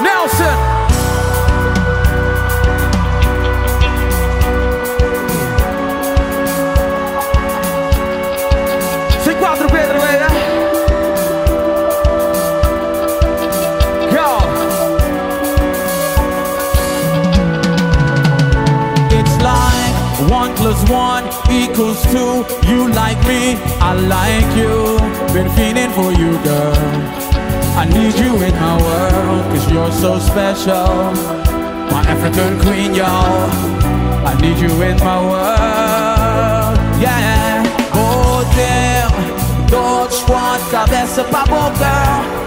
Nelson. plus one one equals two. You like me, I like you. Been feeling for you, girl. I need you in my world, cause you're so special. My African queen, y'all. I need you in my world, yeah. Oh, damn. Todos quantos, cabeça pra boca.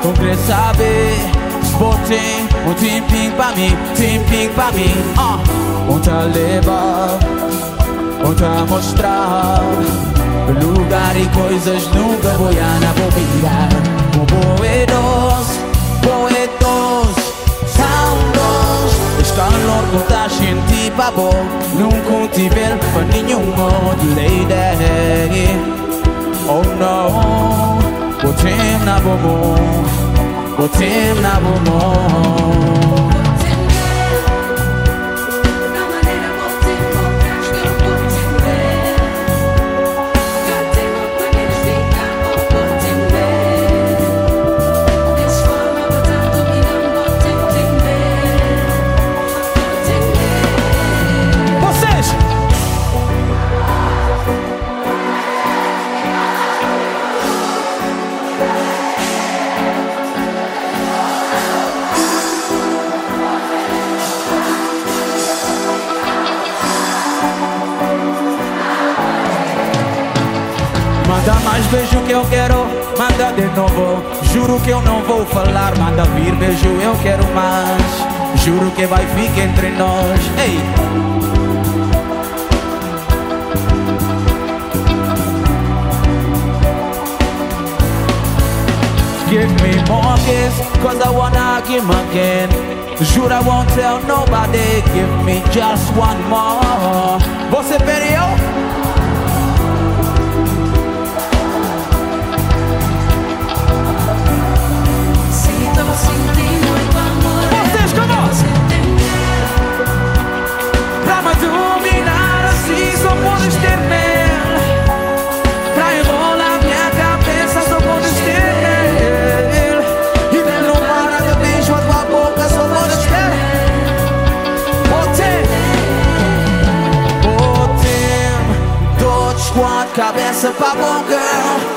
Vou querer saber. Sporting, um tempinho pra mim, tempinho pra mim. Uh, um tá levar. Outra mostrar lugar e coisas nunca vou na bobina Boedos, poetos, soundos. Estão louco da gente babo Nunca tiver para nenhum outro lady. Oh no, botem na bobo Botem na bobo mais beijo que eu quero, manda de novo. Juro que eu não vou falar, manda vir beijo, eu quero mais. Juro que vai ficar entre nós. Ei! Give me more kiss, cause I wanna give again. Juro I won't tell nobody, give me just one more. Você perdeu? Cabeça pra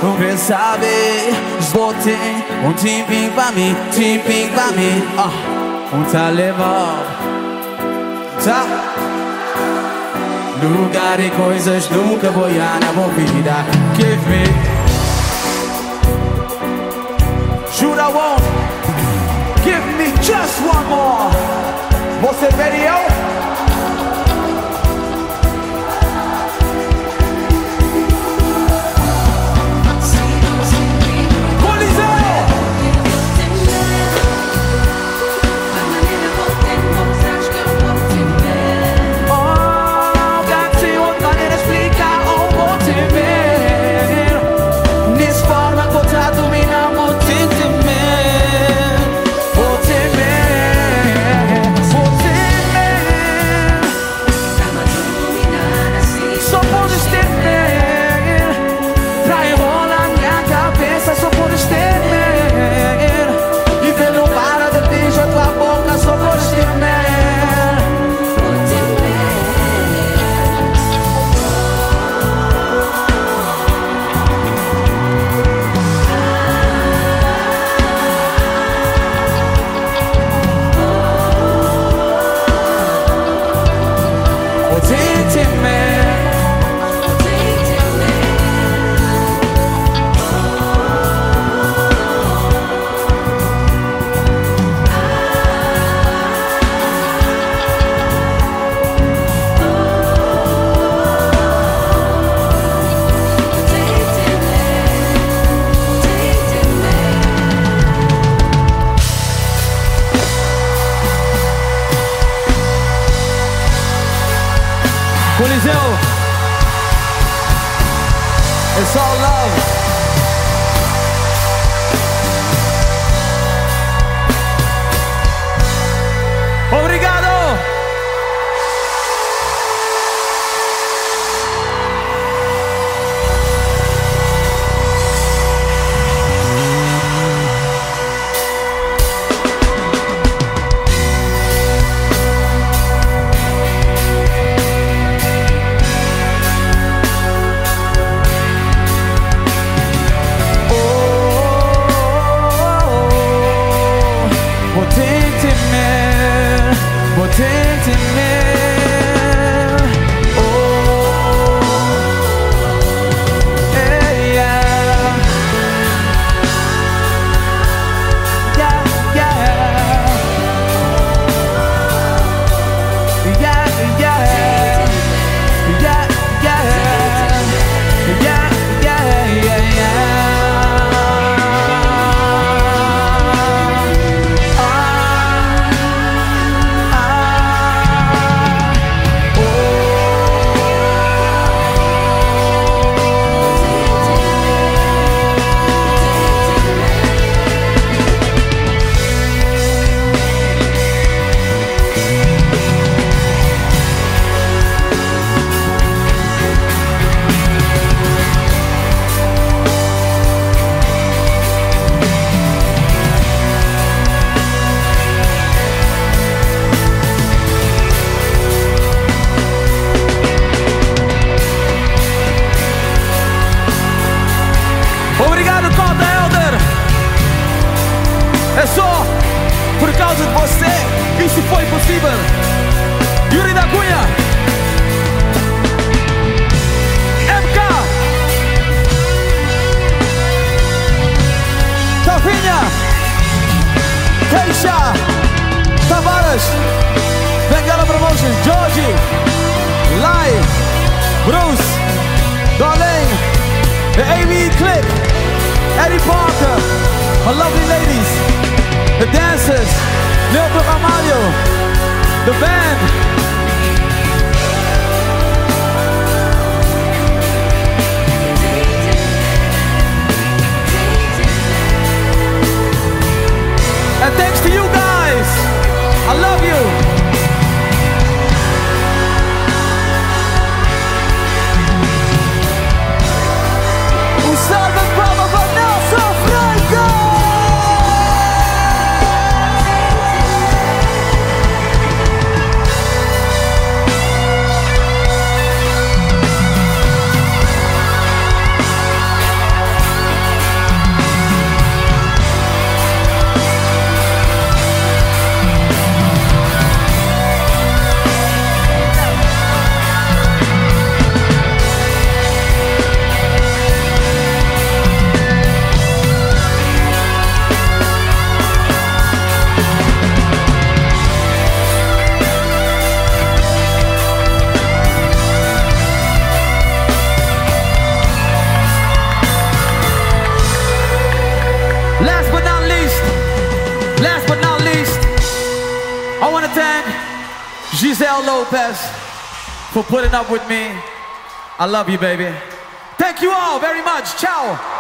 Não quer saber. Botei um tempinho pra mim Tempinho pra mim uh, Um levando Tá. Lugar e coisas nunca vou na movida Give me. I won't. Give me just one more. Você perdeu? por Coliseu. It's all love. Eddie Parker. My lovely ladies. The dancers. Milton Amalio. The band. Giselle Lopez for putting up with me. I love you, baby. Thank you all very much. Ciao.